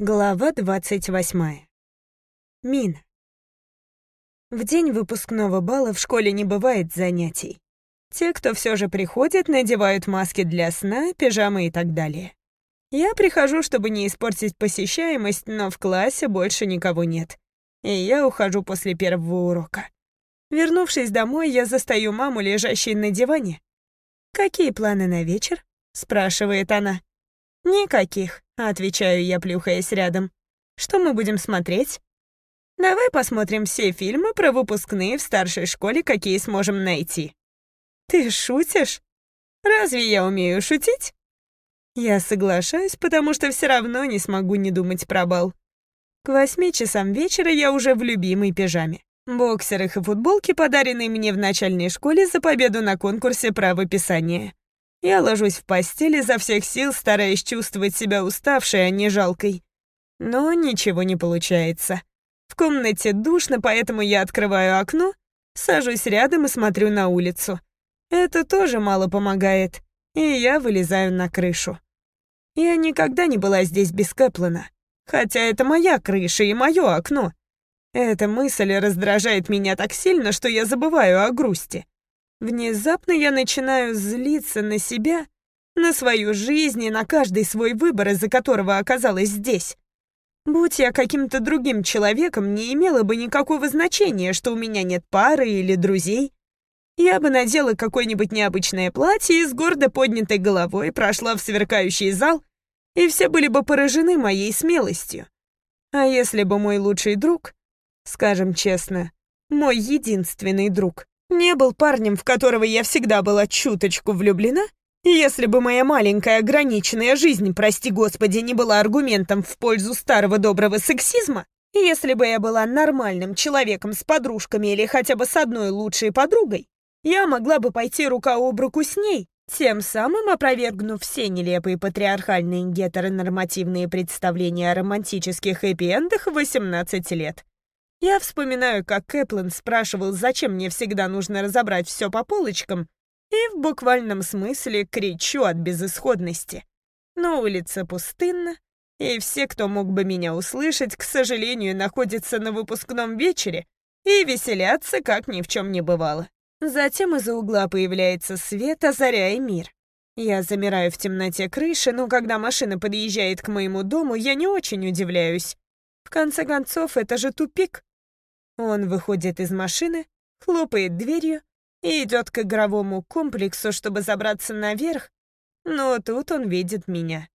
Глава 28. Мина. В день выпускного бала в школе не бывает занятий. Те, кто все же приходит, надевают маски для сна, пижамы и так далее. Я прихожу, чтобы не испортить посещаемость, но в классе больше никого нет. И я ухожу после первого урока. Вернувшись домой, я застаю маму, лежащей на диване. «Какие планы на вечер?» — спрашивает она. «Никаких», — отвечаю я, плюхаясь рядом. «Что мы будем смотреть?» «Давай посмотрим все фильмы про выпускные в старшей школе, какие сможем найти». «Ты шутишь? Разве я умею шутить?» Я соглашаюсь, потому что все равно не смогу не думать про бал. К восьми часам вечера я уже в любимой пижаме. Боксерах и футболке, подаренные мне в начальной школе за победу на конкурсе правописания. Я ложусь в постель изо всех сил, стараясь чувствовать себя уставшей, а не жалкой. Но ничего не получается. В комнате душно, поэтому я открываю окно, сажусь рядом и смотрю на улицу. Это тоже мало помогает, и я вылезаю на крышу. Я никогда не была здесь без Кэплана, хотя это моя крыша и мое окно. Эта мысль раздражает меня так сильно, что я забываю о грусти. Внезапно я начинаю злиться на себя, на свою жизнь и на каждый свой выбор, из-за которого оказалась здесь. Будь я каким-то другим человеком, не имело бы никакого значения, что у меня нет пары или друзей. Я бы надела какое-нибудь необычное платье и с гордо поднятой головой прошла в сверкающий зал, и все были бы поражены моей смелостью. А если бы мой лучший друг, скажем честно, мой единственный друг, не был парнем, в которого я всегда была чуточку влюблена, если бы моя маленькая ограниченная жизнь, прости господи, не была аргументом в пользу старого доброго сексизма, если бы я была нормальным человеком с подружками или хотя бы с одной лучшей подругой, я могла бы пойти рука об руку с ней, тем самым опровергнув все нелепые патриархальные гетеронормативные представления о романтических хэппи-эндах в 18 лет. Я вспоминаю, как Кэплин спрашивал, зачем мне всегда нужно разобрать все по полочкам, и в буквальном смысле кричу от безысходности. Но улица пустынна, и все, кто мог бы меня услышать, к сожалению, находятся на выпускном вечере и веселятся, как ни в чем не бывало. Затем из-за угла появляется свет, озаряя мир. Я замираю в темноте крыши, но когда машина подъезжает к моему дому, я не очень удивляюсь. В конце концов, это же тупик. Он выходит из машины, хлопает дверью и идет к игровому комплексу, чтобы забраться наверх, но тут он видит меня.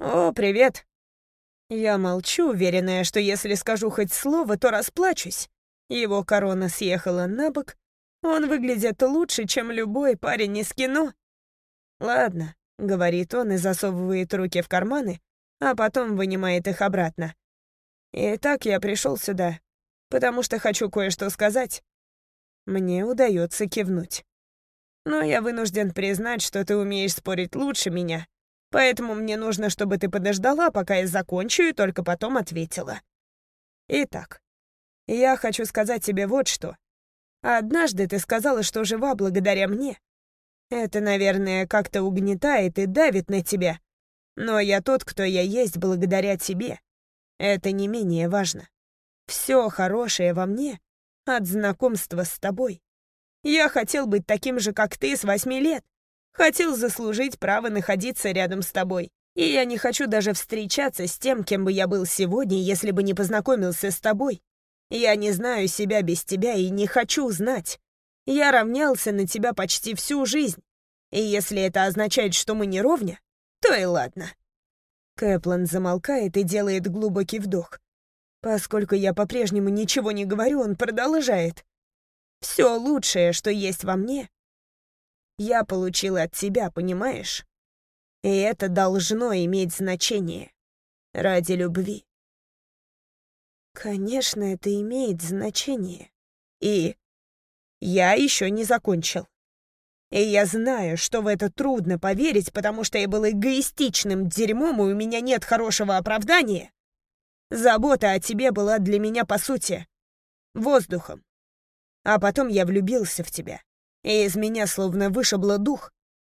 «О, привет!» Я молчу, уверенная, что если скажу хоть слово, то расплачусь. Его корона съехала на бок. Он выглядит лучше, чем любой парень из кино. «Ладно», — говорит он и засовывает руки в карманы, а потом вынимает их обратно. «Итак, я пришел сюда, потому что хочу кое-что сказать. Мне удается кивнуть. Но я вынужден признать, что ты умеешь спорить лучше меня, поэтому мне нужно, чтобы ты подождала, пока я закончу, и только потом ответила. Итак, я хочу сказать тебе вот что. Однажды ты сказала, что жива благодаря мне. Это, наверное, как-то угнетает и давит на тебя. Но я тот, кто я есть благодаря тебе. Это не менее важно. Все хорошее во мне от знакомства с тобой. Я хотел быть таким же, как ты, с восьми лет. Хотел заслужить право находиться рядом с тобой. И я не хочу даже встречаться с тем, кем бы я был сегодня, если бы не познакомился с тобой. Я не знаю себя без тебя и не хочу знать. Я равнялся на тебя почти всю жизнь. И если это означает, что мы не ровня, то и ладно. Кэплан замолкает и делает глубокий вдох. Поскольку я по-прежнему ничего не говорю, он продолжает. Все лучшее, что есть во мне, я получил от тебя, понимаешь? И это должно иметь значение. Ради любви. Конечно, это имеет значение. И я еще не закончил. И я знаю, что в это трудно поверить, потому что я был эгоистичным дерьмом, и у меня нет хорошего оправдания. Забота о тебе была для меня, по сути, воздухом. А потом я влюбился в тебя, и из меня словно вышибло дух.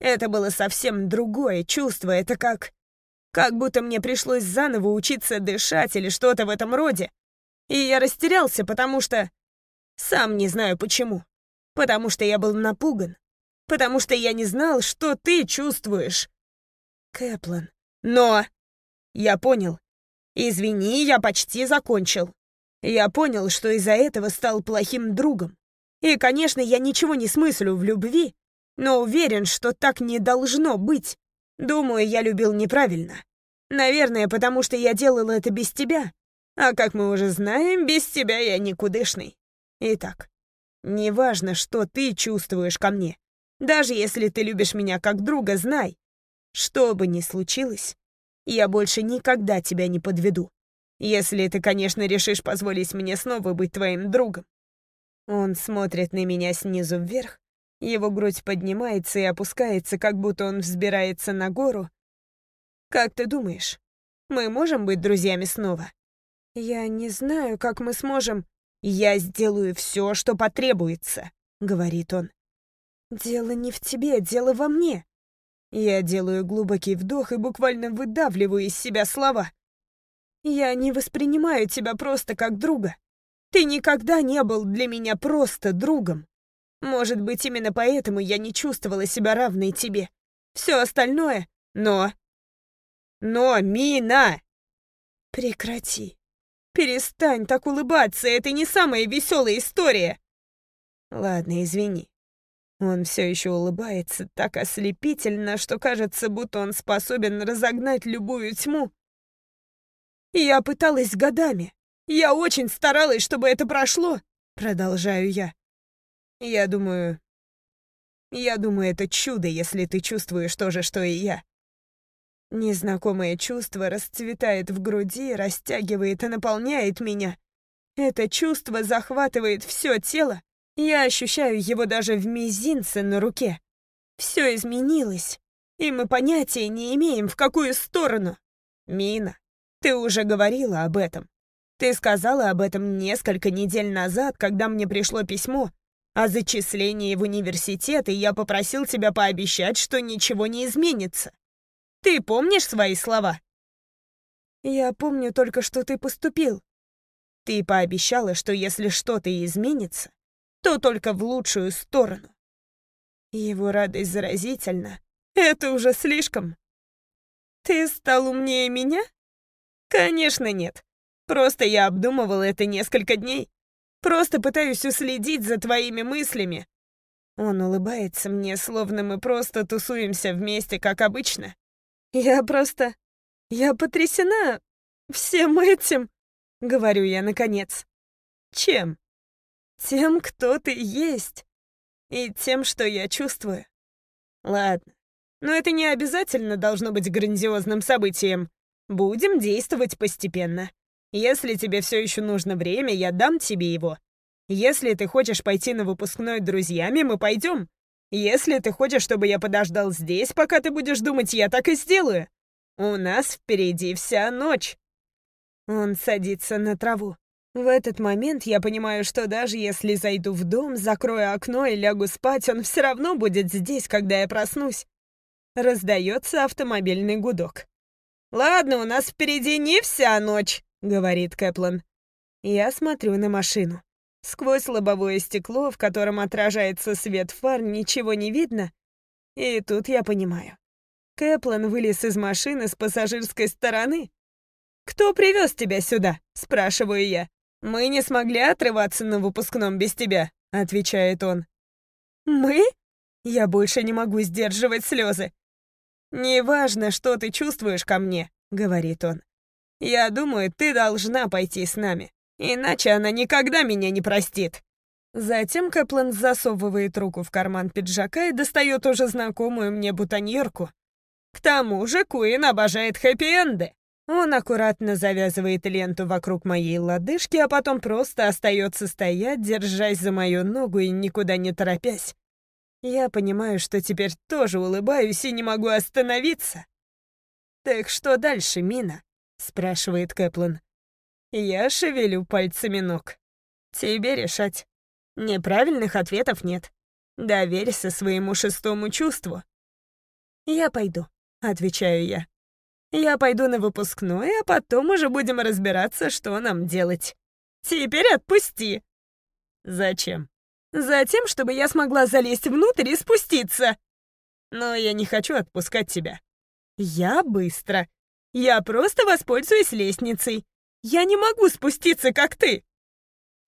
Это было совсем другое чувство, это как... Как будто мне пришлось заново учиться дышать или что-то в этом роде. И я растерялся, потому что... Сам не знаю почему. Потому что я был напуган. Потому что я не знал, что ты чувствуешь. Кэплан. Но... Я понял. Извини, я почти закончил. Я понял, что из-за этого стал плохим другом. И, конечно, я ничего не смыслю в любви, но уверен, что так не должно быть. Думаю, я любил неправильно. Наверное, потому что я делал это без тебя. А как мы уже знаем, без тебя я никудышный. Итак, неважно, что ты чувствуешь ко мне. Даже если ты любишь меня как друга, знай, что бы ни случилось, я больше никогда тебя не подведу. Если ты, конечно, решишь позволить мне снова быть твоим другом. Он смотрит на меня снизу вверх, его грудь поднимается и опускается, как будто он взбирается на гору. «Как ты думаешь, мы можем быть друзьями снова?» «Я не знаю, как мы сможем...» «Я сделаю все, что потребуется», — говорит он. «Дело не в тебе, дело во мне». Я делаю глубокий вдох и буквально выдавливаю из себя слова. «Я не воспринимаю тебя просто как друга. Ты никогда не был для меня просто другом. Может быть, именно поэтому я не чувствовала себя равной тебе. Все остальное... Но... Но, Мина! Прекрати. Перестань так улыбаться, это не самая веселая история. Ладно, извини. Он все еще улыбается так ослепительно, что кажется, будто он способен разогнать любую тьму. Я пыталась годами. Я очень старалась, чтобы это прошло, продолжаю я. Я думаю... Я думаю, это чудо, если ты чувствуешь то же, что и я. Незнакомое чувство расцветает в груди, растягивает и наполняет меня. Это чувство захватывает все тело. Я ощущаю его даже в мизинце на руке. Все изменилось, и мы понятия не имеем, в какую сторону. Мина, ты уже говорила об этом. Ты сказала об этом несколько недель назад, когда мне пришло письмо, о зачислении в университет, и я попросил тебя пообещать, что ничего не изменится. Ты помнишь свои слова? Я помню только, что ты поступил. Ты пообещала, что если что-то изменится, то только в лучшую сторону. Его радость заразительна. Это уже слишком. Ты стал умнее меня? Конечно, нет. Просто я обдумывал это несколько дней. Просто пытаюсь уследить за твоими мыслями». Он улыбается мне, словно мы просто тусуемся вместе, как обычно. «Я просто... Я потрясена всем этим», — говорю я наконец. «Чем?» «Тем, кто ты есть. И тем, что я чувствую». «Ладно, но это не обязательно должно быть грандиозным событием. Будем действовать постепенно. Если тебе все еще нужно время, я дам тебе его. Если ты хочешь пойти на выпускной друзьями, мы пойдем. Если ты хочешь, чтобы я подождал здесь, пока ты будешь думать, я так и сделаю. У нас впереди вся ночь. Он садится на траву. В этот момент я понимаю, что даже если зайду в дом, закрою окно и лягу спать, он все равно будет здесь, когда я проснусь. Раздается автомобильный гудок. «Ладно, у нас впереди не вся ночь», — говорит Кэплан. Я смотрю на машину. Сквозь лобовое стекло, в котором отражается свет фар, ничего не видно. И тут я понимаю. Кэплан вылез из машины с пассажирской стороны. «Кто привез тебя сюда?» — спрашиваю я. «Мы не смогли отрываться на выпускном без тебя», — отвечает он. «Мы?» Я больше не могу сдерживать слезы. «Неважно, что ты чувствуешь ко мне», — говорит он. «Я думаю, ты должна пойти с нами, иначе она никогда меня не простит». Затем Кэплан засовывает руку в карман пиджака и достает уже знакомую мне бутоньерку. К тому же Куин обожает хэппи-энды. Он аккуратно завязывает ленту вокруг моей лодыжки, а потом просто остается стоять, держась за мою ногу и никуда не торопясь. Я понимаю, что теперь тоже улыбаюсь и не могу остановиться. «Так что дальше, Мина?» — спрашивает Кэплан. Я шевелю пальцами ног. Тебе решать. Неправильных ответов нет. Доверься своему шестому чувству. «Я пойду», — отвечаю я. Я пойду на выпускной, а потом уже будем разбираться, что нам делать. Теперь отпусти. Зачем? Затем, чтобы я смогла залезть внутрь и спуститься. Но я не хочу отпускать тебя. Я быстро. Я просто воспользуюсь лестницей. Я не могу спуститься, как ты.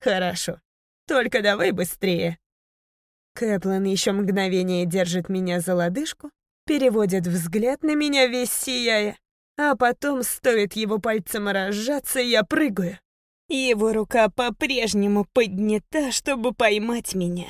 Хорошо. Только давай быстрее. Кэплан еще мгновение держит меня за лодыжку, переводит взгляд на меня весь сияя, а потом стоит его пальцем разжаться, я прыгаю. Его рука по-прежнему поднята, чтобы поймать меня.